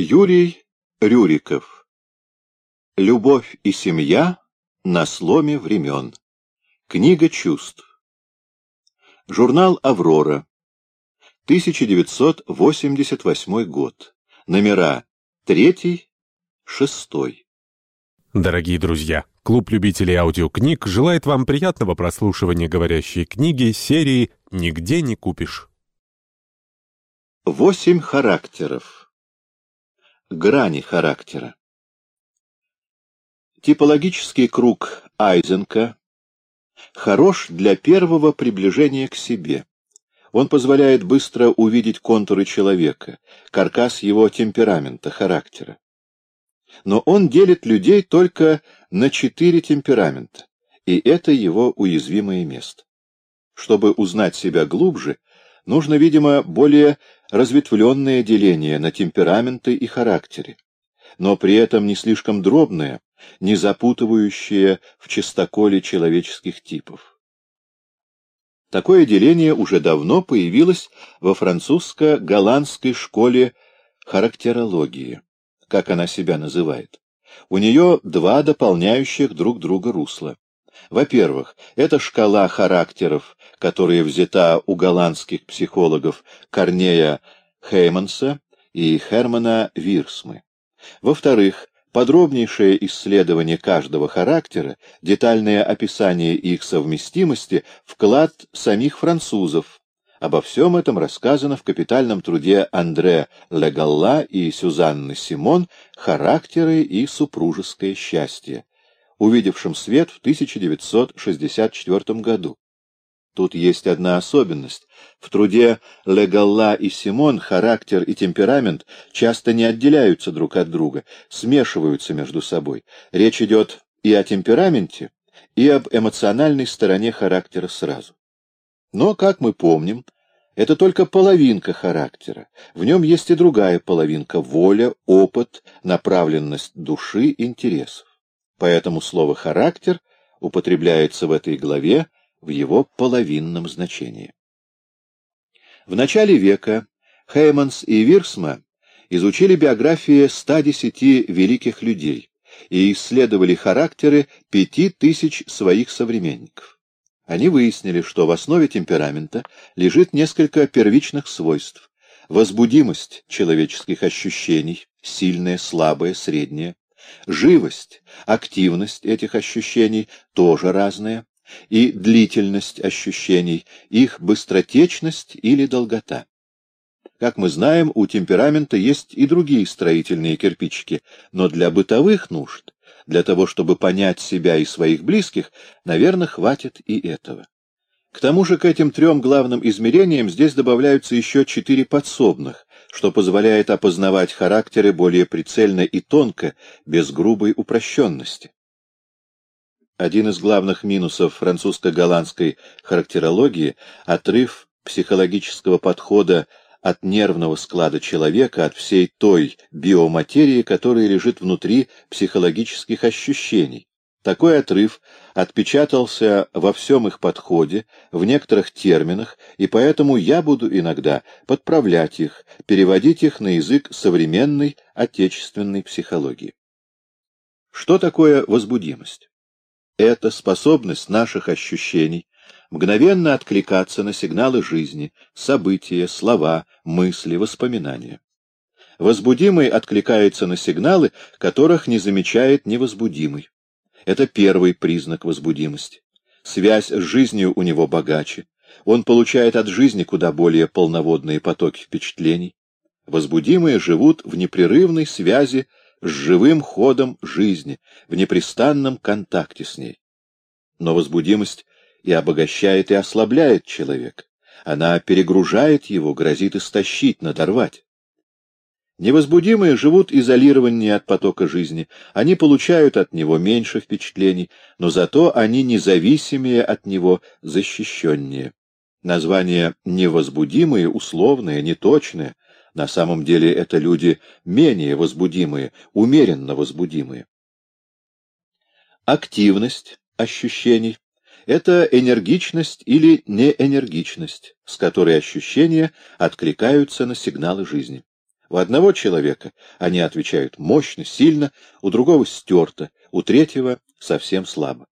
Юрий Рюриков Любовь и семья на сломе времен. Книга чувств. Журнал «Аврора». 1988 год. Номера 3, 6. Дорогие друзья, клуб любителей аудиокниг желает вам приятного прослушивания говорящей книги серии «Нигде не купишь». Восемь характеров. Грани характера. Типологический круг Айзенка хорош для первого приближения к себе. Он позволяет быстро увидеть контуры человека, каркас его темперамента, характера. Но он делит людей только на четыре темперамента, и это его уязвимое место. Чтобы узнать себя глубже, нужно, видимо, более разветвленное деление на темпераменты и характеры, но при этом не слишком дробное, не запутывающее в чистоколе человеческих типов. Такое деление уже давно появилось во французско-голландской школе характерологии, как она себя называет. У нее два дополняющих друг друга русла. Во-первых, это шкала характеров, которая взята у голландских психологов Корнея Хейманса и Хермана Вирсмы. Во-вторых, подробнейшее исследование каждого характера, детальное описание их совместимости — вклад самих французов. Обо всем этом рассказано в капитальном труде Андре Легалла и Сюзанны Симон «Характеры и супружеское счастье», увидевшим свет в 1964 году. Тут есть одна особенность. В труде Легалла и Симон характер и темперамент часто не отделяются друг от друга, смешиваются между собой. Речь идет и о темпераменте, и об эмоциональной стороне характера сразу. Но, как мы помним, это только половинка характера. В нем есть и другая половинка — воля, опыт, направленность души, интересов. Поэтому слово «характер» употребляется в этой главе в его половинном значении. В начале века Хейманс и Вирсма изучили биографии 110 великих людей и исследовали характеры пяти тысяч своих современников. Они выяснили, что в основе темперамента лежит несколько первичных свойств. Возбудимость человеческих ощущений, сильная, слабая, средняя, Живость, активность этих ощущений тоже разная, и длительность ощущений, их быстротечность или долгота. Как мы знаем, у темперамента есть и другие строительные кирпичики, но для бытовых нужд, для того, чтобы понять себя и своих близких, наверное, хватит и этого. К тому же к этим трем главным измерениям здесь добавляются еще четыре подсобных, что позволяет опознавать характеры более прицельно и тонко, без грубой упрощенности. Один из главных минусов французско-голландской характерологии — отрыв психологического подхода от нервного склада человека, от всей той биоматерии, которая лежит внутри психологических ощущений, такой отрыв отпечатался во всем их подходе, в некоторых терминах, и поэтому я буду иногда подправлять их, переводить их на язык современной отечественной психологии. Что такое возбудимость? Это способность наших ощущений мгновенно откликаться на сигналы жизни, события, слова, мысли, воспоминания. Возбудимый откликается на сигналы, которых не замечает невозбудимый. Это первый признак возбудимости. Связь с жизнью у него богаче. Он получает от жизни куда более полноводные потоки впечатлений. Возбудимые живут в непрерывной связи с живым ходом жизни, в непрестанном контакте с ней. Но возбудимость и обогащает, и ослабляет человека. Она перегружает его, грозит истощить, надорвать. Невозбудимые живут изолированнее от потока жизни, они получают от него меньше впечатлений, но зато они независимее от него, защищеннее. Название «невозбудимые» условное, неточное. На самом деле это люди менее возбудимые, умеренно возбудимые. Активность ощущений — это энергичность или неэнергичность, с которой ощущения откликаются на сигналы жизни. У одного человека они отвечают мощно, сильно, у другого стерто, у третьего совсем слабо.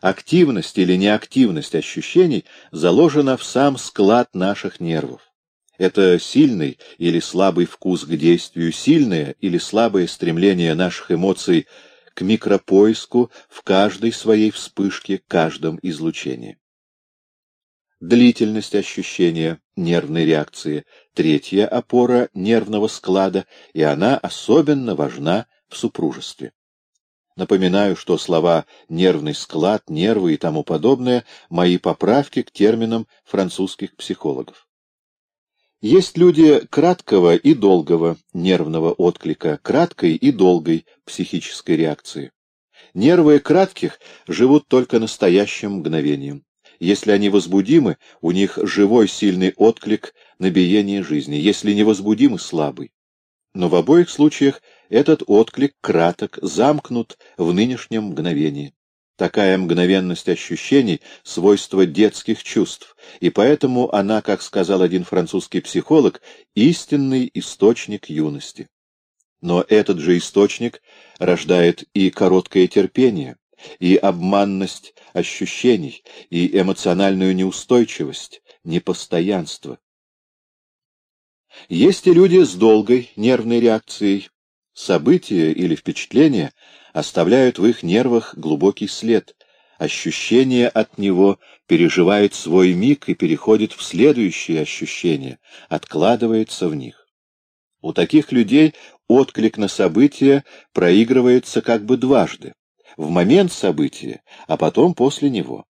Активность или неактивность ощущений заложена в сам склад наших нервов. Это сильный или слабый вкус к действию, сильное или слабое стремление наших эмоций к микропоиску в каждой своей вспышке, каждом излучении. Длительность ощущения нервной реакции — третья опора нервного склада, и она особенно важна в супружестве. Напоминаю, что слова «нервный склад», «нервы» и тому подобное — мои поправки к терминам французских психологов. Есть люди краткого и долгого нервного отклика, краткой и долгой психической реакции. Нервы кратких живут только настоящим мгновением. Если они возбудимы, у них живой сильный отклик на биение жизни, если невозбудимы — слабый. Но в обоих случаях этот отклик краток, замкнут в нынешнем мгновении. Такая мгновенность ощущений — свойство детских чувств, и поэтому она, как сказал один французский психолог, истинный источник юности. Но этот же источник рождает и короткое терпение, и обманность ощущений, и эмоциональную неустойчивость, непостоянство. Есть и люди с долгой нервной реакцией. События или впечатления оставляют в их нервах глубокий след. Ощущение от него переживает свой миг и переходит в следующие ощущения, откладывается в них. У таких людей отклик на события проигрывается как бы дважды в момент события, а потом после него.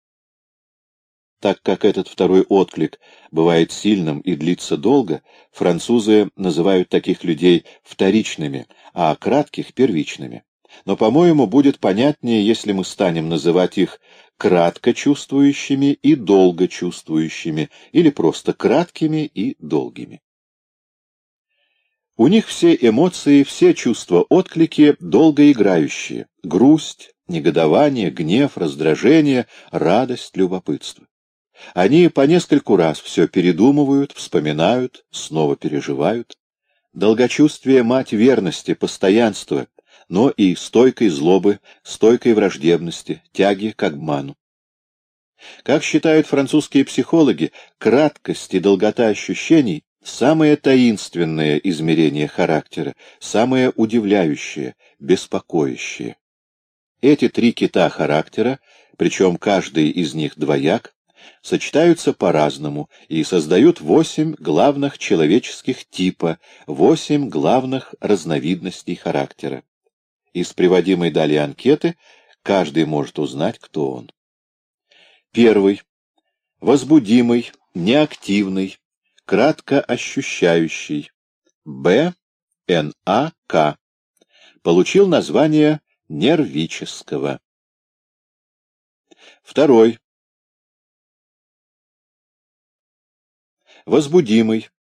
Так как этот второй отклик бывает сильным и длится долго, французы называют таких людей вторичными, а кратких — первичными. Но, по-моему, будет понятнее, если мы станем называть их кратко чувствующими и долго чувствующими, или просто краткими и долгими. У них все эмоции, все чувства-отклики долгоиграющие — грусть, негодование, гнев, раздражение, радость, любопытство. Они по нескольку раз все передумывают, вспоминают, снова переживают. Долгочувствие — мать верности, постоянства, но и стойкой злобы, стойкой враждебности, тяги к обману. Как считают французские психологи, краткость и долгота ощущений — самое таинственное измерение характера, самое удивляющее, беспокоящее. Эти три кита характера, причем каждый из них двояк, сочетаются по-разному и создают восемь главных человеческих типа, восемь главных разновидностей характера. Из приводимой далее анкеты каждый может узнать, кто он. Первый. Возбудимый, неактивный, кратко ощущающий. Б. Н. А. К. Получил название нервического. Второй. Возбудимый,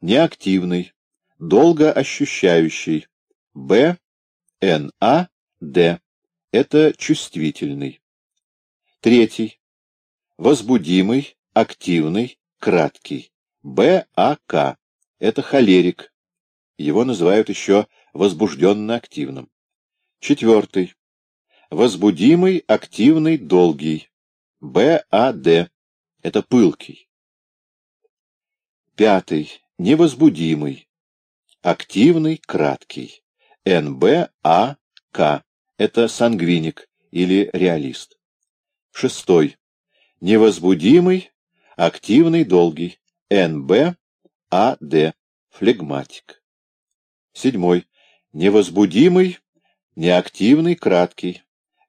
неактивный, долго ощущающий. Б. Н. А. Д. Это чувствительный. Третий. Возбудимый, активный, краткий. Б. А. К. Это холерик. Его называют еще возбужденно-активным. Четвертый. Возбудимый, активный, долгий. БАД. Это пылкий. Пятый. Невозбудимый. Активный, краткий. НБАК. Это сангвиник или реалист. Шестой. Невозбудимый, активный, долгий. НБАД. Флегматик. Седьмой. Невозбудимый, Неактивный, краткий.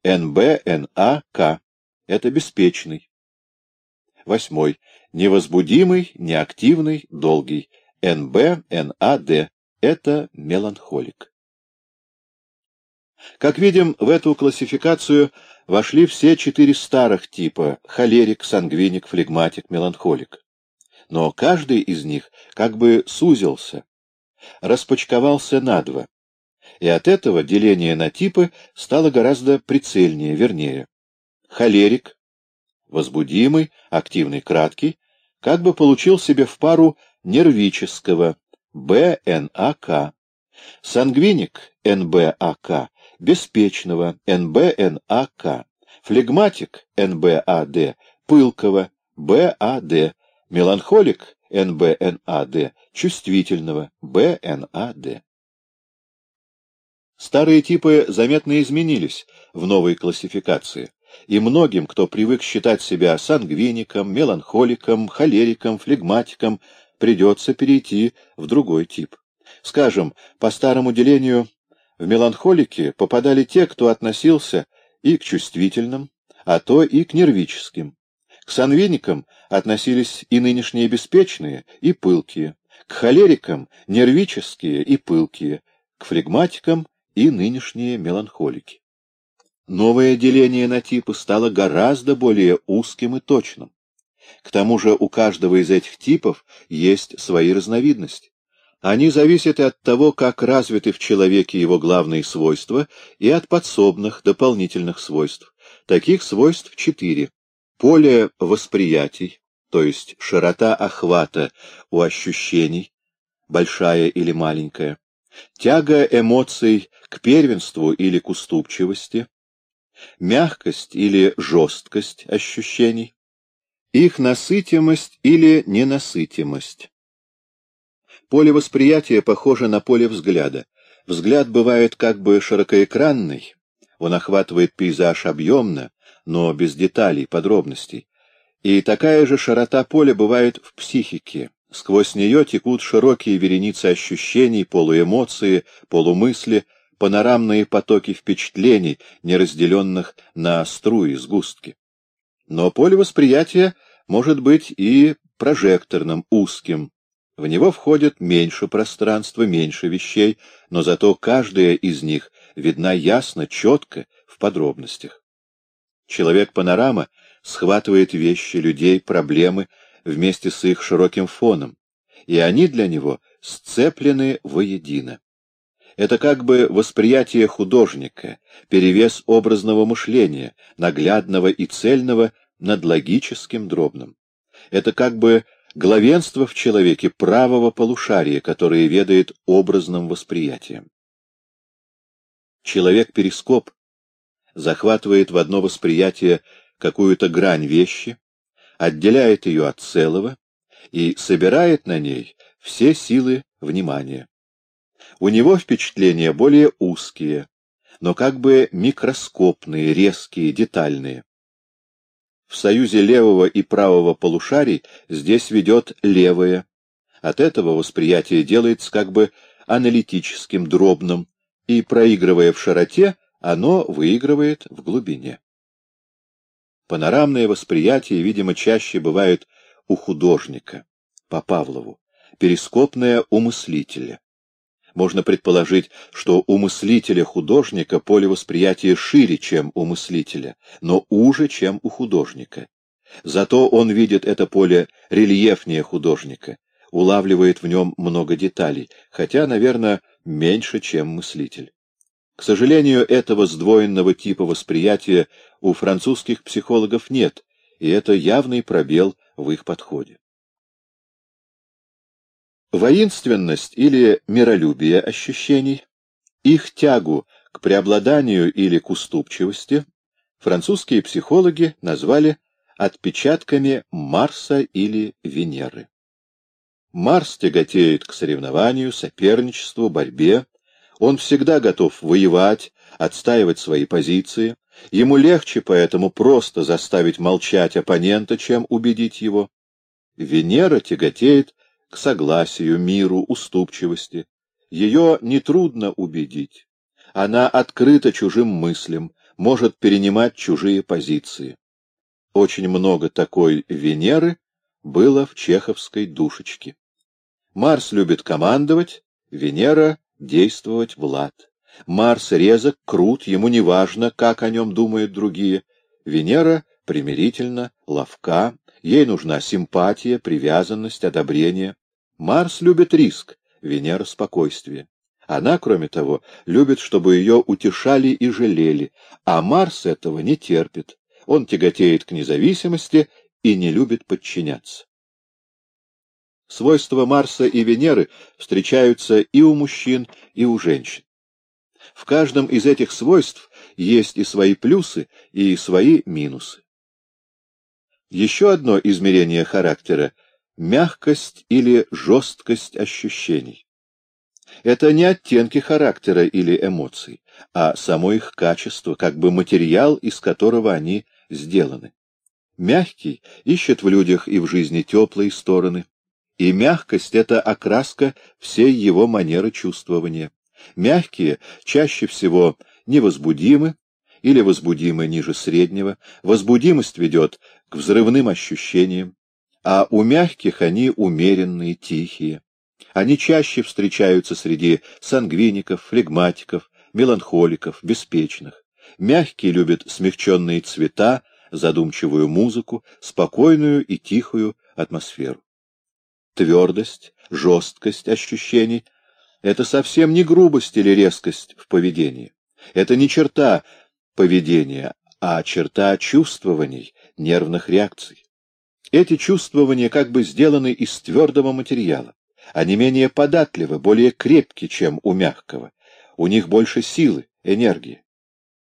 НБ-НАК. Это беспечный. Восьмой. Невозбудимый, неактивный, долгий. НБ-НАД. Это меланхолик. Как видим, в эту классификацию вошли все четыре старых типа — холерик, сангвиник, флегматик, меланхолик. Но каждый из них как бы сузился, распочковался на два и от этого деление на типы стало гораздо прицельнее, вернее. Холерик, возбудимый, активный, краткий, как бы получил себе в пару нервического БНАК, Сангвиник НБАК беспечного НБНАК, флегматик НБАД пылкого БАД, меланхолик НБНАД чувствительного БНАД. Старые типы заметно изменились в новой классификации, и многим, кто привык считать себя сангвиником, меланхоликом, холериком, флегматиком, придется перейти в другой тип. Скажем, по старому делению, в меланхолики попадали те, кто относился и к чувствительным, а то и к нервическим. К сангвиникам относились и нынешние беспечные, и пылкие, к холерикам — нервические и пылкие, к флегматикам и нынешние меланхолики. Новое деление на типы стало гораздо более узким и точным. К тому же у каждого из этих типов есть свои разновидности. Они зависят и от того, как развиты в человеке его главные свойства, и от подсобных дополнительных свойств. Таких свойств четыре. Поле восприятий, то есть широта охвата у ощущений, большая или маленькая, тяга эмоций к первенству или к уступчивости, мягкость или жесткость ощущений, их насытимость или ненасытимость. Поле восприятия похоже на поле взгляда. Взгляд бывает как бы широкоэкранный, он охватывает пейзаж объемно, но без деталей, подробностей. И такая же широта поля бывает в психике. Сквозь нее текут широкие вереницы ощущений, полуэмоции, полумысли, панорамные потоки впечатлений, не разделенных на струи, сгустки. Но поле восприятия может быть и прожекторным, узким. В него входит меньше пространства, меньше вещей, но зато каждая из них видна ясно, четко, в подробностях. Человек-панорама схватывает вещи, людей, проблемы вместе с их широким фоном, и они для него сцеплены воедино. Это как бы восприятие художника, перевес образного мышления, наглядного и цельного над логическим дробным. Это как бы главенство в человеке правого полушария, которое ведает образным восприятием. Человек-перископ захватывает в одно восприятие какую-то грань вещи, отделяет ее от целого и собирает на ней все силы внимания. У него впечатления более узкие, но как бы микроскопные, резкие, детальные. В союзе левого и правого полушарий здесь ведет левое. От этого восприятие делается как бы аналитическим, дробным, и, проигрывая в широте, оно выигрывает в глубине. Панорамное восприятие, видимо, чаще бывает у художника, по Павлову, перископное у мыслителя. Можно предположить, что у мыслителя-художника поле восприятия шире, чем у мыслителя, но уже, чем у художника. Зато он видит это поле рельефнее художника, улавливает в нем много деталей, хотя, наверное, меньше, чем мыслитель. К сожалению, этого сдвоенного типа восприятия у французских психологов нет, и это явный пробел в их подходе. Воинственность или миролюбие ощущений, их тягу к преобладанию или к уступчивости французские психологи назвали отпечатками Марса или Венеры. Марс тяготеет к соревнованию, соперничеству, борьбе. Он всегда готов воевать, отстаивать свои позиции. Ему легче поэтому просто заставить молчать оппонента, чем убедить его. Венера тяготеет к согласию, миру, уступчивости. Ее нетрудно убедить. Она открыта чужим мыслям, может перенимать чужие позиции. Очень много такой Венеры было в чеховской душечке. Марс любит командовать, Венера — действовать в лад. Марс резок, крут, ему не важно, как о нем думают другие. Венера примирительно, ловка, ей нужна симпатия, привязанность, одобрение. Марс любит риск, Венера — спокойствие. Она, кроме того, любит, чтобы ее утешали и жалели, а Марс этого не терпит. Он тяготеет к независимости и не любит подчиняться. Свойства Марса и Венеры встречаются и у мужчин, и у женщин. В каждом из этих свойств есть и свои плюсы, и свои минусы. Еще одно измерение характера — мягкость или жесткость ощущений. Это не оттенки характера или эмоций, а само их качество, как бы материал, из которого они сделаны. Мягкий ищет в людях и в жизни теплые стороны, и мягкость — это окраска всей его манеры чувствования. Мягкие чаще всего невозбудимы или возбудимы ниже среднего, возбудимость ведет к взрывным ощущениям, а у мягких они умеренные, тихие. Они чаще встречаются среди сангвиников, флегматиков, меланхоликов, беспечных. Мягкие любят смягченные цвета, задумчивую музыку, спокойную и тихую атмосферу. Твердость, жесткость ощущений — это совсем не грубость или резкость в поведении. Это не черта поведения, а черта чувствований, нервных реакций. Эти чувствования как бы сделаны из твердого материала. Они менее податливы, более крепки, чем у мягкого. У них больше силы, энергии.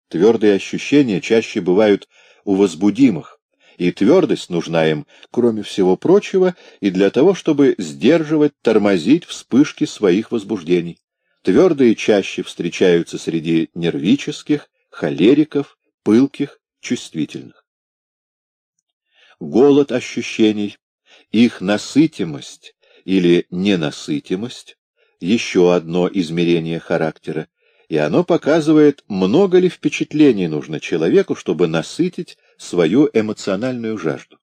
Твердые ощущения чаще бывают у возбудимых, и твердость нужна им, кроме всего прочего, и для того, чтобы сдерживать, тормозить вспышки своих возбуждений. Твердые чаще встречаются среди нервических, холериков, пылких, чувствительных. Голод ощущений, их насытимость или ненасытимость — еще одно измерение характера, и оно показывает, много ли впечатлений нужно человеку, чтобы насытить свою эмоциональную жажду.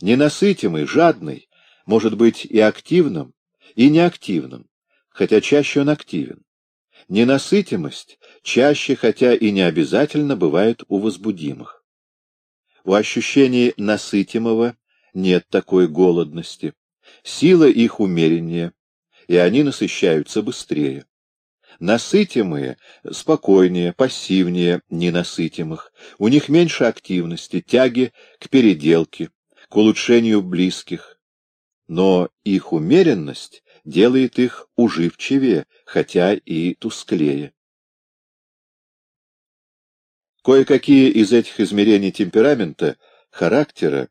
Ненасытимый, жадный, может быть и активным, и неактивным, хотя чаще он активен. Ненасытимость чаще, хотя и не обязательно, бывает у возбудимых. У ощущений насытимого нет такой голодности. Сила их умереннее, и они насыщаются быстрее. Насытимые спокойнее, пассивнее ненасытимых. У них меньше активности, тяги к переделке, к улучшению близких. Но их умеренность делает их уживчивее, хотя и тусклее. Кое-какие из этих измерений темперамента, характера,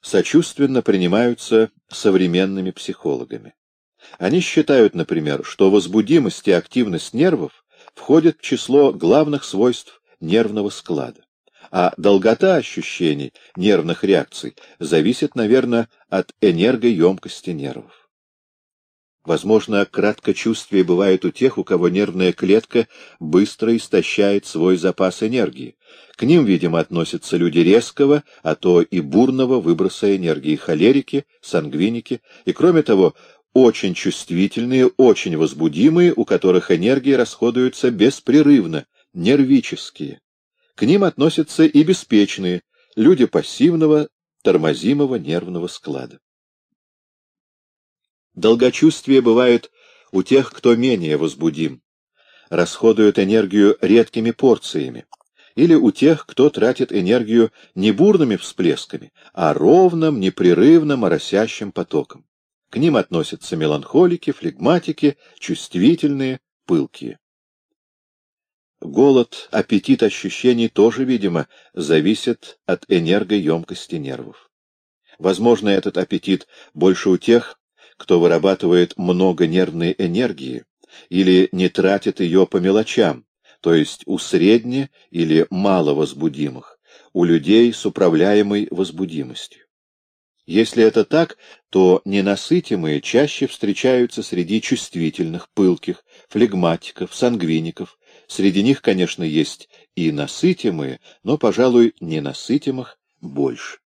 сочувственно принимаются современными психологами. Они считают, например, что возбудимость и активность нервов входят в число главных свойств нервного склада, а долгота ощущений нервных реакций зависит, наверное, от энергоемкости нервов. Возможно, краткочувствие бывает у тех, у кого нервная клетка быстро истощает свой запас энергии. К ним, видимо, относятся люди резкого, а то и бурного выброса энергии, холерики, сангвиники, и, кроме того, очень чувствительные, очень возбудимые, у которых энергия расходуется беспрерывно, нервические. К ним относятся и беспечные, люди пассивного, тормозимого нервного склада. Долгочувствие бывает у тех, кто менее возбудим, расходуют энергию редкими порциями, или у тех, кто тратит энергию не бурными всплесками, а ровным, непрерывным, оросящим потоком. К ним относятся меланхолики, флегматики, чувствительные, пылкие. Голод, аппетит ощущений тоже, видимо, зависят от энергоемкости нервов. Возможно, этот аппетит больше у тех, кто вырабатывает много нервной энергии или не тратит ее по мелочам, то есть у средне- или маловозбудимых, у людей с управляемой возбудимостью. Если это так, то ненасытимые чаще встречаются среди чувствительных, пылких, флегматиков, сангвиников. Среди них, конечно, есть и насытимые, но, пожалуй, ненасытимых больше.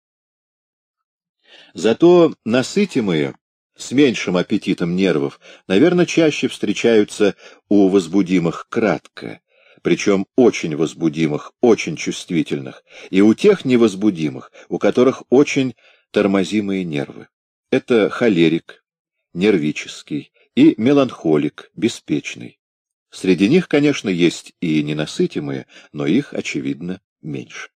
Зато насытимые с меньшим аппетитом нервов, наверное, чаще встречаются у возбудимых кратко, причем очень возбудимых, очень чувствительных, и у тех невозбудимых, у которых очень тормозимые нервы. Это холерик, нервический, и меланхолик, беспечный. Среди них, конечно, есть и ненасытимые, но их, очевидно, меньше.